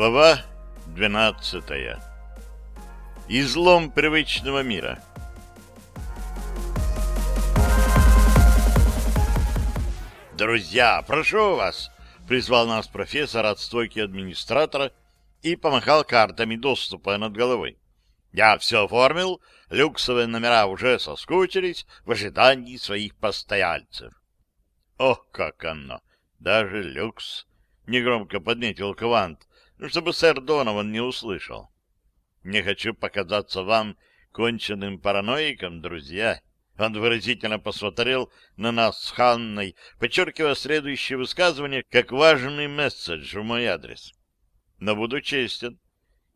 Глава 12. Излом привычного мира. «Друзья, прошу вас!» — призвал нас профессор от стойки администратора и помахал картами доступа над головой. «Я все оформил, люксовые номера уже соскучились в ожидании своих постояльцев». «Ох, как оно! Даже люкс!» — негромко подметил Квант, чтобы сэр Донован не услышал. Не хочу показаться вам конченным параноиком, друзья. Он выразительно посмотрел на нас с Ханной, подчеркивая следующее высказывание как важный месседж в мой адрес. Но буду честен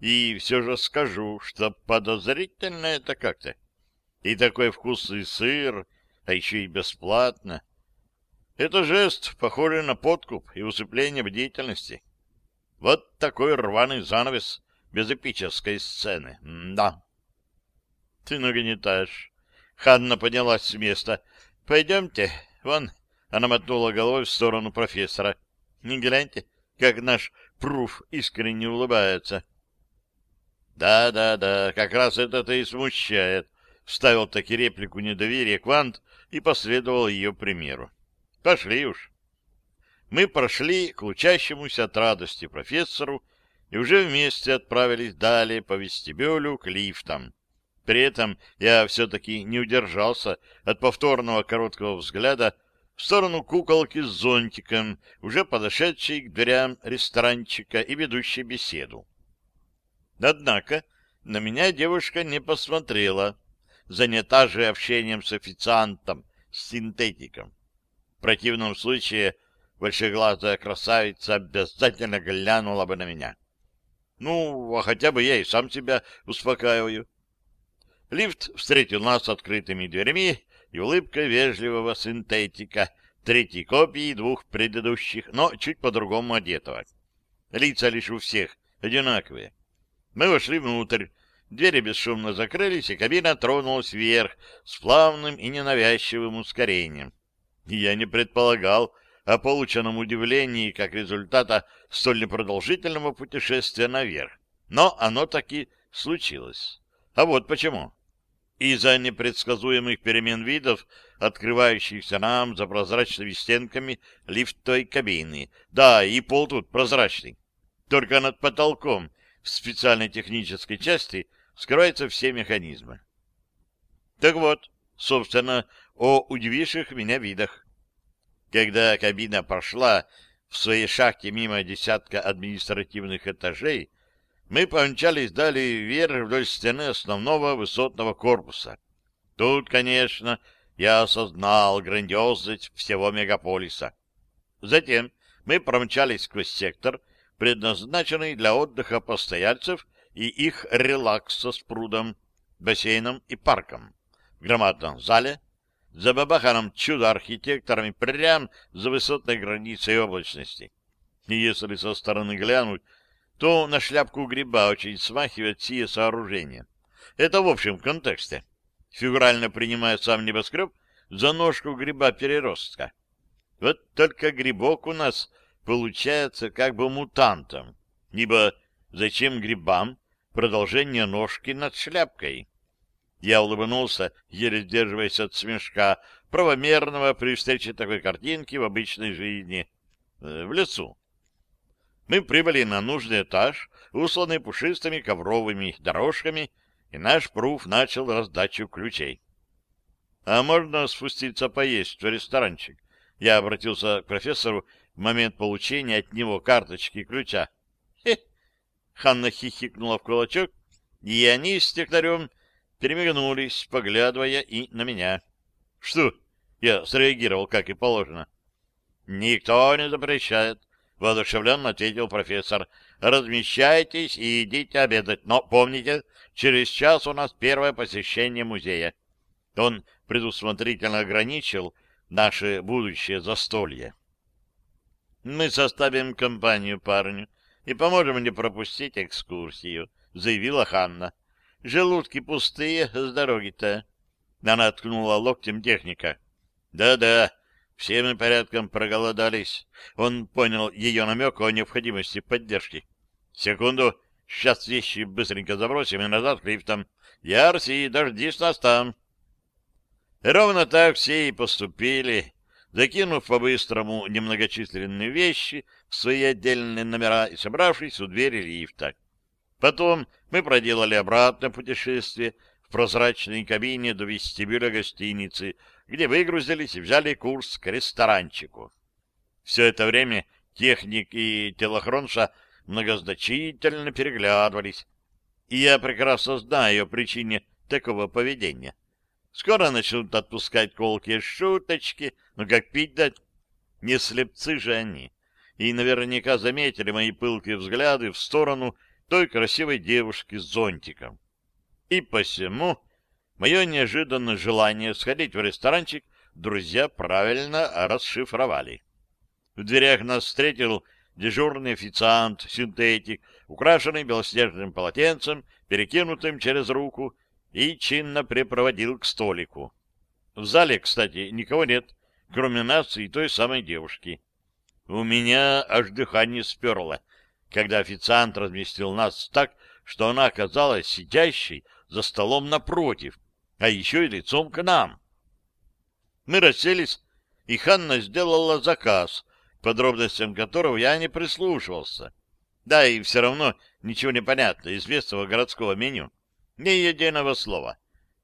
и все же скажу, что подозрительно это как-то. И такой вкусный сыр, а еще и бесплатно. Это жест, похожий на подкуп и усыпление бдительности. Вот такой рваный занавес без эпической сцены. Да. Ты нагнетаешь. Ханна поднялась с места. Пойдемте. Вон, она мотнула головой в сторону профессора. Не гляньте, как наш пруф искренне улыбается. Да, да, да, как раз это-то и смущает. Вставил таки реплику недоверия Квант и последовал ее примеру. Пошли уж мы прошли к лучащемуся от радости профессору и уже вместе отправились далее по вестибюлю к лифтам. При этом я все-таки не удержался от повторного короткого взгляда в сторону куколки с зонтиком, уже подошедшей к дверям ресторанчика и ведущей беседу. Однако на меня девушка не посмотрела, занята же общением с официантом, с синтетиком. В противном случае большеглазая красавица обязательно глянула бы на меня. Ну, а хотя бы я и сам себя успокаиваю. Лифт встретил нас открытыми дверями и улыбкой вежливого синтетика, третьей копии двух предыдущих, но чуть по-другому одетого. Лица лишь у всех одинаковые. Мы вошли внутрь, двери бесшумно закрылись, и кабина тронулась вверх с плавным и ненавязчивым ускорением. Я не предполагал, о полученном удивлении как результата столь непродолжительного путешествия наверх. Но оно таки случилось. А вот почему. Из-за непредсказуемых перемен видов, открывающихся нам за прозрачными стенками лифтовой кабины. Да, и пол тут прозрачный. Только над потолком в специальной технической части скрываются все механизмы. Так вот, собственно, о удививших меня видах. Когда кабина прошла в своей шахте мимо десятка административных этажей, мы помчались далее вверх вдоль стены основного высотного корпуса. Тут, конечно, я осознал грандиозность всего мегаполиса. Затем мы промчались сквозь сектор, предназначенный для отдыха постояльцев и их релакса с прудом, бассейном и парком. В громадном зале за бабаханом чудо-архитекторами прямо за высотной границей облачности. И если со стороны глянуть, то на шляпку гриба очень смахивает сие сооружение. Это в общем контексте. Фигурально принимая сам небоскреб за ножку гриба-переростка. Вот только грибок у нас получается как бы мутантом. Ибо зачем грибам продолжение ножки над шляпкой? Я улыбнулся, еле сдерживаясь от смешка, правомерного при встрече такой картинки в обычной жизни. Э, в лесу. Мы прибыли на нужный этаж, усланный пушистыми ковровыми дорожками, и наш пруф начал раздачу ключей. — А можно спуститься поесть в ресторанчик? Я обратился к профессору в момент получения от него карточки ключа. — Хе! — Ханна хихикнула в кулачок, и они с технарем перемигнулись, поглядывая и на меня. — Что? — я среагировал, как и положено. — Никто не запрещает, — воодушевленно ответил профессор. — Размещайтесь и идите обедать. Но помните, через час у нас первое посещение музея. Он предусмотрительно ограничил наше будущее застолье. Мы составим компанию парню и поможем не пропустить экскурсию, заявила Ханна. Желудки пустые с дороги-то. Она ткнула локтем техника. Да-да, все мы порядком проголодались. Он понял ее намек о необходимости поддержки. Секунду, сейчас вещи быстренько забросим и назад к лифтам. Ярси, дождись нас там. Ровно так все и поступили, закинув по-быстрому немногочисленные вещи в свои отдельные номера и собравшись у двери лифта. Потом мы проделали обратное путешествие в прозрачной кабине до вестибюля гостиницы, где выгрузились и взяли курс к ресторанчику. Все это время техник и телохронша многозначительно переглядывались, и я прекрасно знаю о причине такого поведения. Скоро начнут отпускать колкие шуточки, но как пить дать? Не слепцы же они. И наверняка заметили мои пылкие взгляды в сторону той красивой девушки с зонтиком. И посему мое неожиданное желание сходить в ресторанчик друзья правильно расшифровали. В дверях нас встретил дежурный официант-синтетик, украшенный белоснежным полотенцем, перекинутым через руку, и чинно припроводил к столику. В зале, кстати, никого нет, кроме нас и той самой девушки. У меня аж дыхание сперло, когда официант разместил нас так, что она оказалась сидящей за столом напротив, а еще и лицом к нам. Мы расселись, и Ханна сделала заказ, подробностям которого я не прислушивался. Да, и все равно ничего не понятно из местного городского меню. Ни единого слова.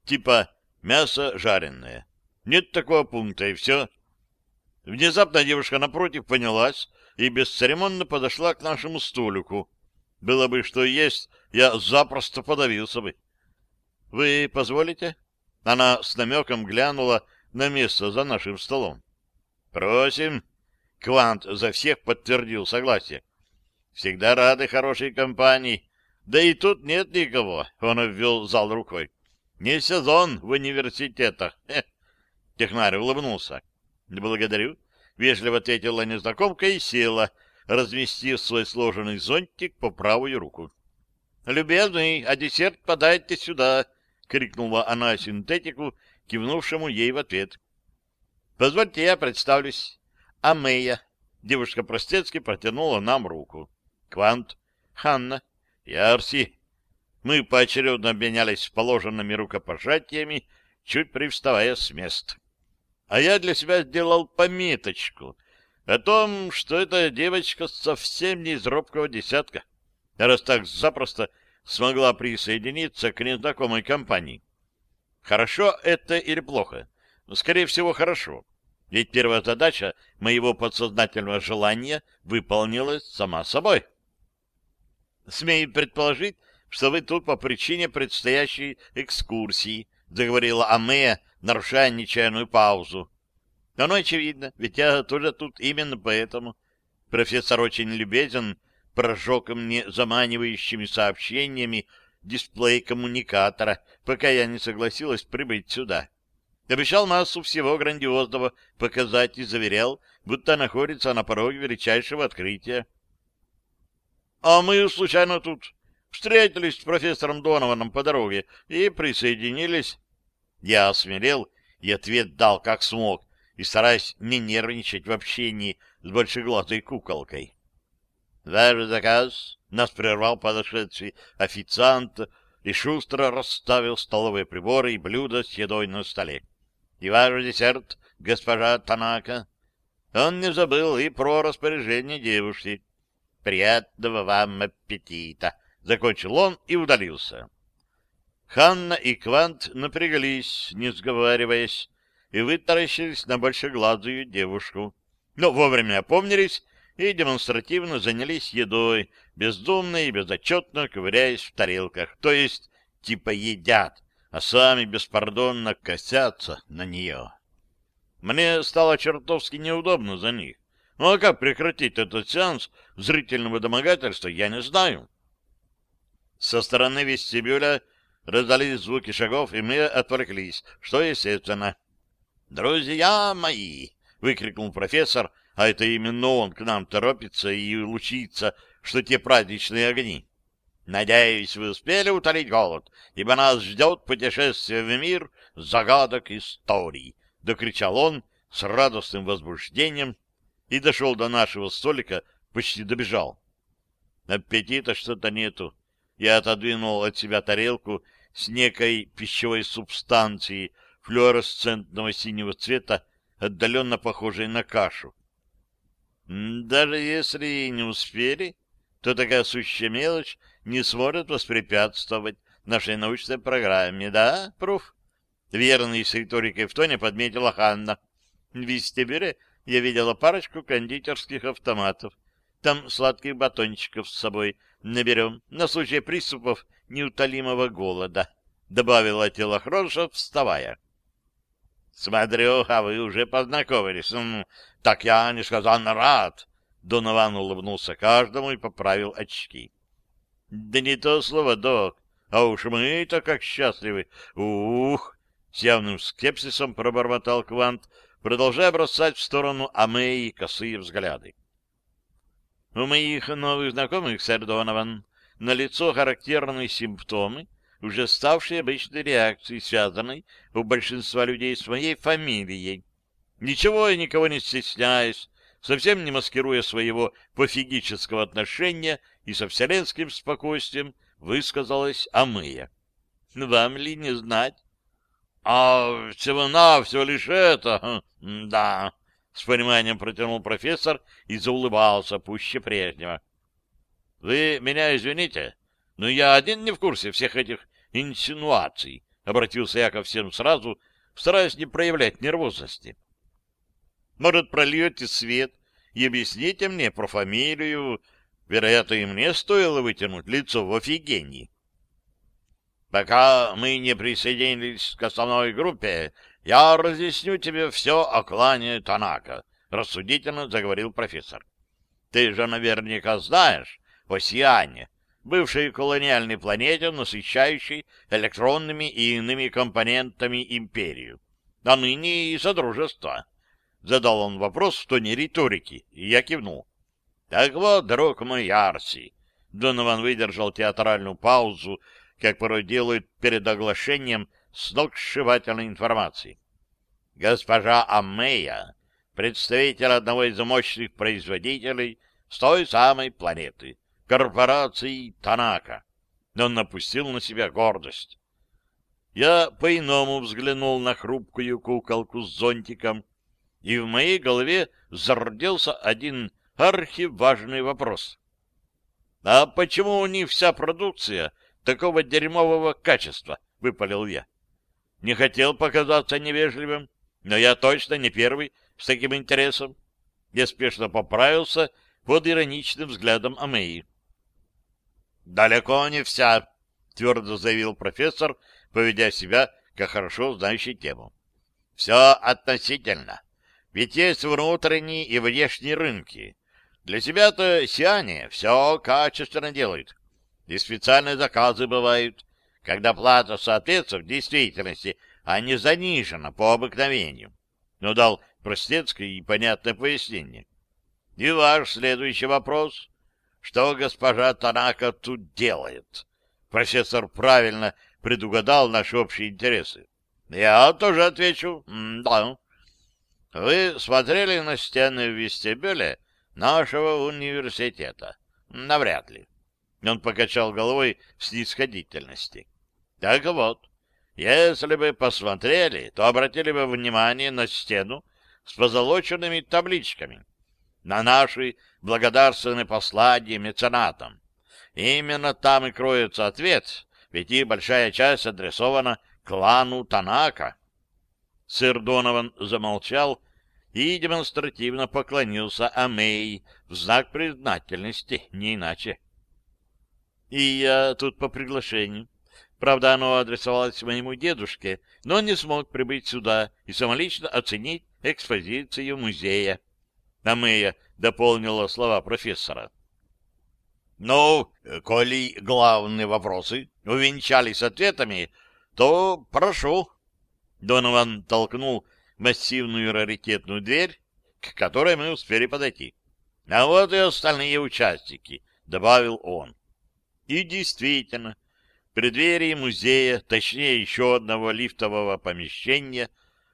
Типа мясо жареное. Нет такого пункта, и все. Внезапно девушка напротив понялась и бесцеремонно подошла к нашему столику. Было бы что есть, я запросто подавился бы. — Вы позволите? Она с намеком глянула на место за нашим столом. — Просим. Квант за всех подтвердил согласие. Всегда рады хорошей компании. Да и тут нет никого, он обвел зал рукой. Не сезон в университетах. Технарь улыбнулся. Благодарю. Вежливо ответила незнакомка и села, разместив свой сложенный зонтик по правую руку. «Любезный, а десерт подайте сюда!» — крикнула она синтетику, кивнувшему ей в ответ. «Позвольте я представлюсь. Амея. Девушка простецки протянула нам руку. Квант. Ханна. Я Арси. Мы поочередно обменялись положенными рукопожатиями, чуть привставая с мест. А я для себя сделал пометочку о том, что эта девочка совсем не из робкого десятка, раз так запросто смогла присоединиться к незнакомой компании. Хорошо это или плохо? Скорее всего, хорошо. Ведь первая задача моего подсознательного желания выполнилась сама собой. Смею предположить, что вы тут по причине предстоящей экскурсии, заговорила Амея, нарушая нечаянную паузу. Оно очевидно, ведь я тоже тут именно поэтому. Профессор очень любезен, прожег мне заманивающими сообщениями дисплей коммуникатора, пока я не согласилась прибыть сюда. Обещал массу всего грандиозного показать и заверял, будто находится на пороге величайшего открытия. — А мы случайно тут встретились с профессором Донованом по дороге и присоединились. Я осмелел и ответ дал как смог, и стараясь не нервничать в общении с большеглазой куколкой. — Ваш заказ? — нас прервал подошедший официант и шустро расставил столовые приборы и блюда с едой на столе. И ваш десерт, госпожа Танака. Он не забыл и про распоряжение девушки. Приятного вам аппетита! Закончил он и удалился. Ханна и Квант напряглись, не сговариваясь, и вытаращились на большеглазую девушку. Но вовремя опомнились и демонстративно занялись едой, бездумно и безотчетно ковыряясь в тарелках, то есть типа едят, а сами беспардонно косятся на нее. Мне стало чертовски неудобно за них. Ну а как прекратить этот сеанс зрительного домогательства, я не знаю. Со стороны вестибюля раздались звуки шагов, и мы отвлеклись, что естественно. «Друзья мои!» — выкрикнул профессор, а это именно он к нам торопится и лучится, что те праздничные огни. Надеюсь, вы успели утолить голод, ибо нас ждет путешествие в мир загадок историй, — докричал он с радостным возбуждением и дошел до нашего столика, почти добежал. Аппетита что-то нету. Я отодвинул от себя тарелку с некой пищевой субстанцией флуоресцентного синего цвета, отдаленно похожей на кашу. Даже если не успели, то такая сущая мелочь не сможет воспрепятствовать нашей научной программе, да, Пруф? Верный с риторикой в тоне подметила Ханна. В вестибюле я видела парочку кондитерских автоматов. Там сладких батончиков с собой наберем на случай приступов неутолимого голода, — добавила телохронша, вставая. — Смотрю, а вы уже познакомились. М -м, так я несказанно рад. Донован улыбнулся каждому и поправил очки. — Да не то слово, док. А уж мы-то как счастливы. Ух! С явным скепсисом пробормотал Квант, продолжая бросать в сторону Амеи косые взгляды. У моих новых знакомых, сэр Донован, на лицо характерные симптомы, уже ставшие обычной реакцией, связанной у большинства людей с моей фамилией. Ничего и никого не стесняясь, совсем не маскируя своего пофигического отношения и со вселенским спокойствием, высказалась Амыя. Вам ли не знать? — А всего-навсего лишь это? Да, — с пониманием протянул профессор и заулыбался пуще прежнего. — Вы меня извините, но я один не в курсе всех этих инсинуаций, — обратился я ко всем сразу, стараясь не проявлять нервозности. — Может, прольете свет и объясните мне про фамилию? Вероятно, и мне стоило вытянуть лицо в офигении. — Пока мы не присоединились к основной группе, я разъясню тебе все о клане Танака, — рассудительно заговорил профессор. — Ты же наверняка знаешь о Сиане, бывшей колониальной планете, насыщающей электронными и иными компонентами империю, а ныне и Содружество. Задал он вопрос в тоне риторики, и я кивнул. — Так вот, друг мой Арси, Донован выдержал театральную паузу, как порой делают перед оглашением сногсшибательной информации. Госпожа Аммея, представитель одного из мощных производителей с той самой планеты, корпорации Танака. Он напустил на себя гордость. Я по-иному взглянул на хрупкую куколку с зонтиком, и в моей голове зародился один архиважный вопрос. А почему у них вся продукция такого дерьмового качества? — выпалил я. Не хотел показаться невежливым, но я точно не первый с таким интересом. Я спешно поправился под ироничным взглядом Амеи. «Далеко не вся», — твердо заявил профессор, поведя себя как хорошо знающий тему. «Все относительно. Ведь есть внутренние и внешние рынки. Для себя-то сиане все качественно делают. И специальные заказы бывают, когда плата соответствует действительности, а не занижена по обыкновению. Но дал простецкое и понятное пояснение. И ваш следующий вопрос. Что госпожа Танака тут делает? Профессор правильно предугадал наши общие интересы. Я тоже отвечу «да». Вы смотрели на стены в вестибюле нашего университета? Навряд ли. Он покачал головой в снисходительности. Так вот, если бы посмотрели, то обратили бы внимание на стену с позолоченными табличками, на наши благодарственные послания меценатам. Именно там и кроется ответ, ведь и большая часть адресована клану Танака. Сэр Донован замолчал и демонстративно поклонился Амей в знак признательности, не иначе. — И я тут по приглашению. Правда, оно адресовалось моему дедушке, но он не смог прибыть сюда и самолично оценить экспозицию музея. Амея дополнила слова профессора. «Ну, коли главные вопросы увенчались ответами, то прошу». Донован толкнул массивную раритетную дверь, к которой мы успели подойти. «А вот и остальные участники», — добавил он. И действительно, в преддверии музея, точнее еще одного лифтового помещения,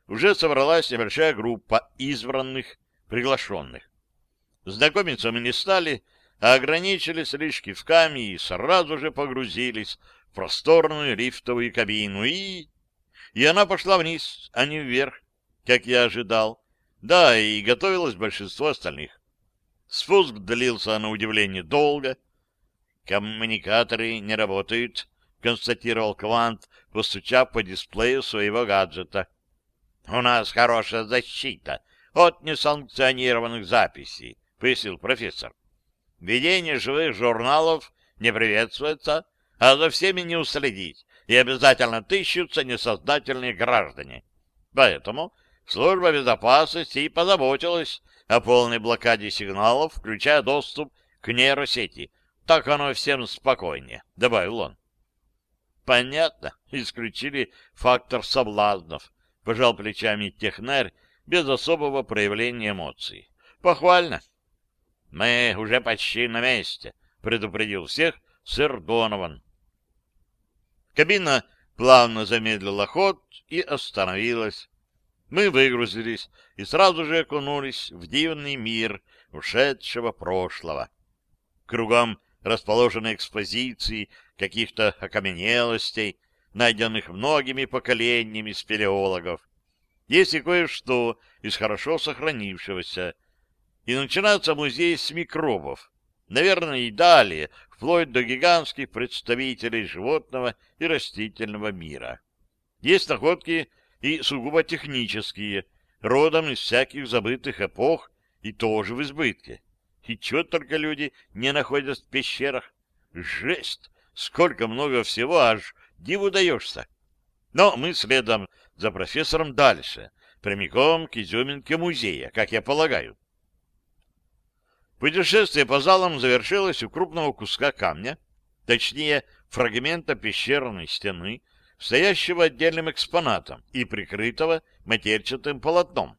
уже собралась небольшая группа избранных, приглашенных. Знакомиться мы не стали, ограничились лишь кивками и сразу же погрузились в просторную лифтовую кабину, и... И она пошла вниз, а не вверх, как я ожидал. Да, и готовилось большинство остальных. Спуск длился на удивление долго. «Коммуникаторы не работают», — констатировал Квант, постучав по дисплею своего гаджета. «У нас хорошая защита от несанкционированных записей», — пояснил профессор. «Ведение живых журналов не приветствуется, а за всеми не уследить, и обязательно тыщутся несознательные граждане. Поэтому служба безопасности и позаботилась о полной блокаде сигналов, включая доступ к нейросети. Так оно всем спокойнее», — добавил он. Понятно, исключили фактор соблазнов, пожал плечами технарь без особого проявления эмоций. Похвально. Мы уже почти на месте, предупредил всех сэр Донован. Кабина плавно замедлила ход и остановилась. Мы выгрузились и сразу же окунулись в дивный мир ушедшего прошлого. Кругом расположены экспозиции каких-то окаменелостей, найденных многими поколениями спелеологов. Есть и кое-что из хорошо сохранившегося. И начинается музей с микробов. Наверное, и далее, вплоть до гигантских представителей животного и растительного мира. Есть находки и сугубо технические, родом из всяких забытых эпох и тоже в избытке. И чего только люди не находят в пещерах. Жесть! Сколько много всего, аж диву даешься. Но мы следом за профессором дальше, прямиком к изюминке музея, как я полагаю. Путешествие по залам завершилось у крупного куска камня, точнее, фрагмента пещерной стены, стоящего отдельным экспонатом и прикрытого матерчатым полотном.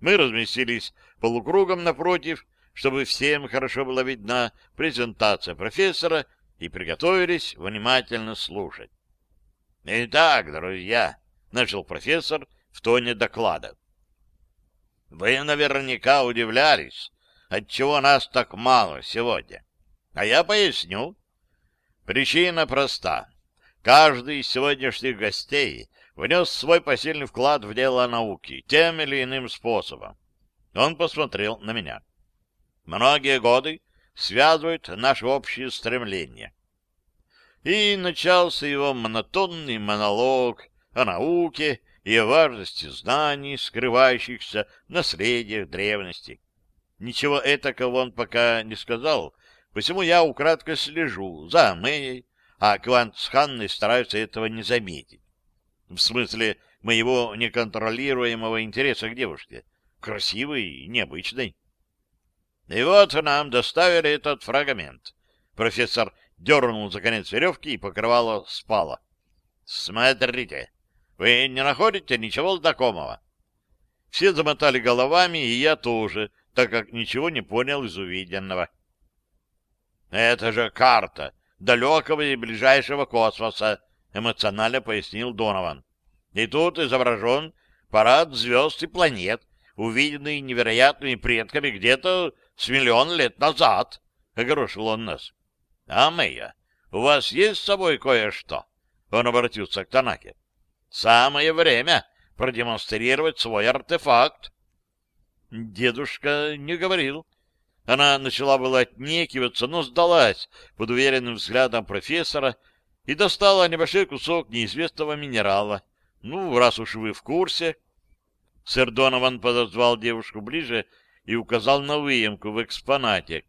Мы разместились полукругом напротив чтобы всем хорошо была видна презентация профессора и приготовились внимательно слушать. «Итак, друзья», — начал профессор в тоне доклада, — «вы наверняка удивлялись, отчего нас так мало сегодня. А я поясню. Причина проста. Каждый из сегодняшних гостей внес свой посильный вклад в дело науки тем или иным способом. Он посмотрел на меня многие годы связывают наши общие стремления. И начался его монотонный монолог о науке и о важности знаний, скрывающихся в наследиях древности. Ничего этакого он пока не сказал, посему я украдко слежу за Мэей, а Квант с Ханной стараются этого не заметить. В смысле моего неконтролируемого интереса к девушке, красивой и необычной. И вот нам доставили этот фрагмент. Профессор дернул за конец веревки, и покрывало спало. Смотрите, вы не находите ничего знакомого? Все замотали головами, и я тоже, так как ничего не понял из увиденного. Это же карта далекого и ближайшего космоса, эмоционально пояснил Донован. И тут изображен парад звезд и планет, увиденный невероятными предками где-то с миллион лет назад, — огорошил он нас. — А Мэя, у вас есть с собой кое-что? Он обратился к Танаке. — Самое время продемонстрировать свой артефакт. Дедушка не говорил. Она начала было отнекиваться, но сдалась под уверенным взглядом профессора и достала небольшой кусок неизвестного минерала. Ну, раз уж вы в курсе. Сэр Донован подозвал девушку ближе и указал на выемку в экспонате,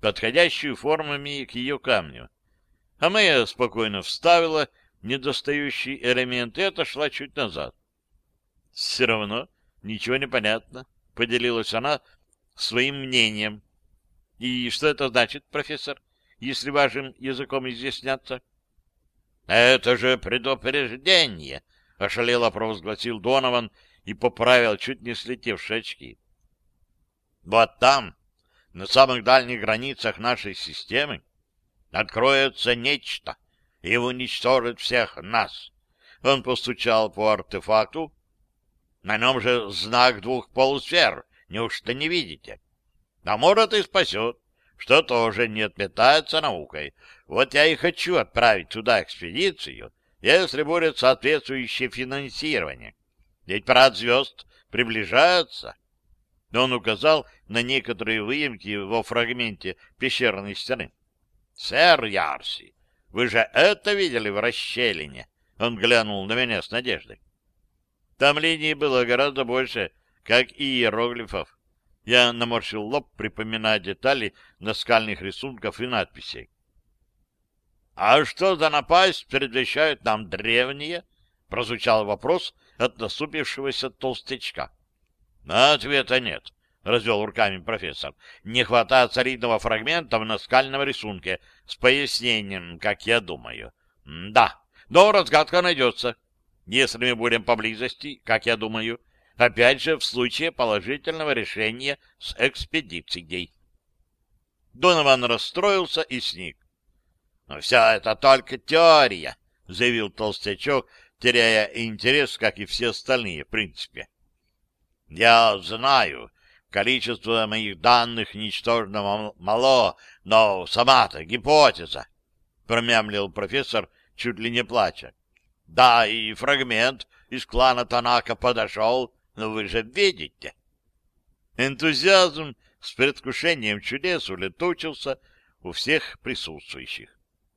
подходящую формами к ее камню. А Мэя спокойно вставила недостающий элемент и отошла чуть назад. — Все равно ничего не понятно, — поделилась она своим мнением. — И что это значит, профессор, если вашим языком изъясняться? — Это же предупреждение! — ошалело провозгласил Донован и поправил чуть не слетевшие очки. Вот там, на самых дальних границах нашей системы, откроется нечто и уничтожит всех нас. Он постучал по артефакту. На нем же знак двух полусфер. Неужто не видите? А может и спасет, что тоже не отметается наукой. Вот я и хочу отправить туда экспедицию, если будет соответствующее финансирование. Ведь парад звезд приближается. Он указал на некоторые выемки во фрагменте пещерной стены. — Сэр Ярси, вы же это видели в расщелине? Он глянул на меня с надеждой. Там линий было гораздо больше, как и иероглифов. Я наморщил лоб, припоминая детали наскальных рисунков и надписей. — А что за напасть предвещают нам древние? — прозвучал вопрос от насупившегося толстячка. — Ответа нет, — развел руками профессор. — Не хватает солидного фрагмента в наскальном рисунке с пояснением, как я думаю. — Да, но разгадка найдется. — если мы будем поблизости, как я думаю, опять же в случае положительного решения с экспедицией. Донован расстроился и сник. «Но все это только теория», — заявил толстячок, теряя интерес, как и все остальные, в принципе. «Я знаю, количество моих данных ничтожно мало, но сама-то гипотеза», — промямлил профессор, чуть ли не плача. Да, и фрагмент из клана Танака подошел, но вы же видите. Энтузиазм с предвкушением чудес улетучился у всех присутствующих.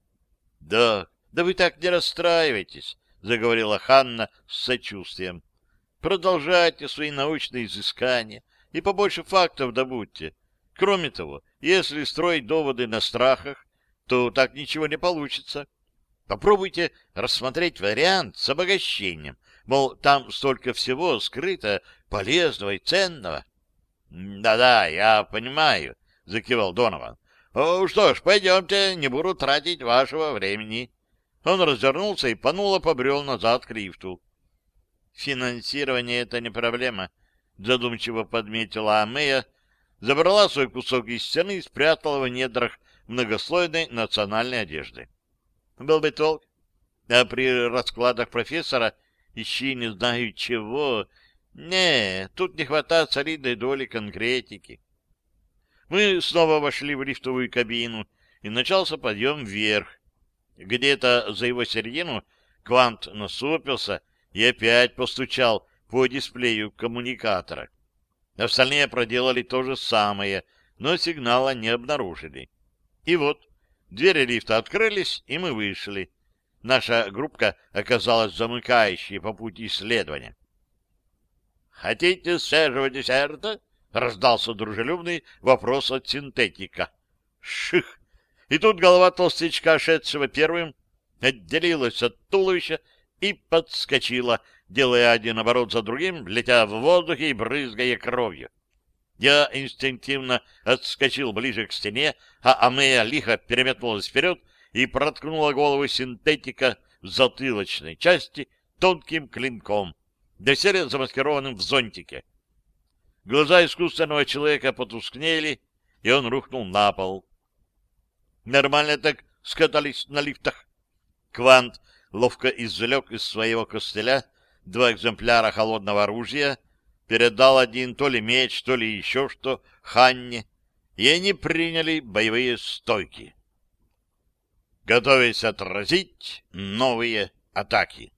— Да, да вы так не расстраивайтесь, — заговорила Ханна с сочувствием. — Продолжайте свои научные изыскания и побольше фактов добудьте. Кроме того, если строить доводы на страхах, то так ничего не получится. — Попробуйте рассмотреть вариант с обогащением, мол, там столько всего скрыто, полезного и ценного. «Да — я понимаю, — закивал Донован. — Что ж, пойдемте, не буду тратить вашего времени. Он развернулся и понуло побрел назад к лифту. — Финансирование — это не проблема, — задумчиво подметила Амея, забрала свой кусок из стены и спрятала в недрах многослойной национальной одежды. Был бы толк. А при раскладах профессора ищи не знаю чего. Не, тут не хватает солидной доли конкретики. Мы снова вошли в лифтовую кабину, и начался подъем вверх. Где-то за его середину Квант насупился и опять постучал по дисплею коммуникатора. Остальные проделали то же самое, но сигнала не обнаружили. И вот Двери лифта открылись, и мы вышли. Наша группка оказалась замыкающей по пути исследования. «Хотите свежего десерта?» — раздался дружелюбный вопрос от синтетика. «Ших!» И тут голова толстячка, шедшего первым, отделилась от туловища и подскочила, делая один оборот за другим, летя в воздухе и брызгая кровью. Я инстинктивно отскочил ближе к стене, а Амея лихо переметнулась вперед и проткнула голову синтетика в затылочной части тонким клинком, доселе замаскированным в зонтике. Глаза искусственного человека потускнели, и он рухнул на пол. Нормально так скатались на лифтах. Квант ловко извлек из своего костыля два экземпляра холодного оружия — передал один то ли меч, то ли еще что Ханне, и они приняли боевые стойки. Готовясь отразить новые атаки.